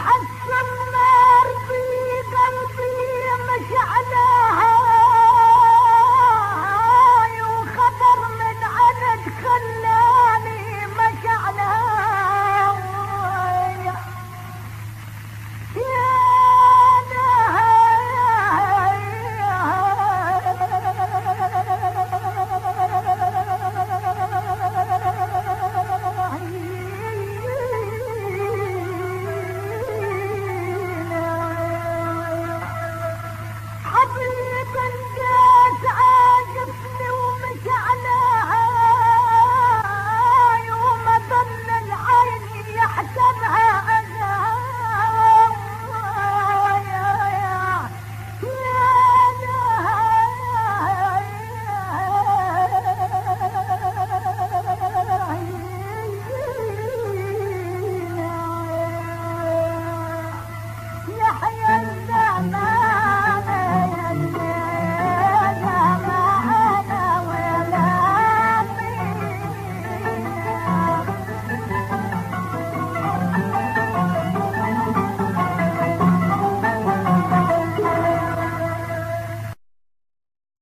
عن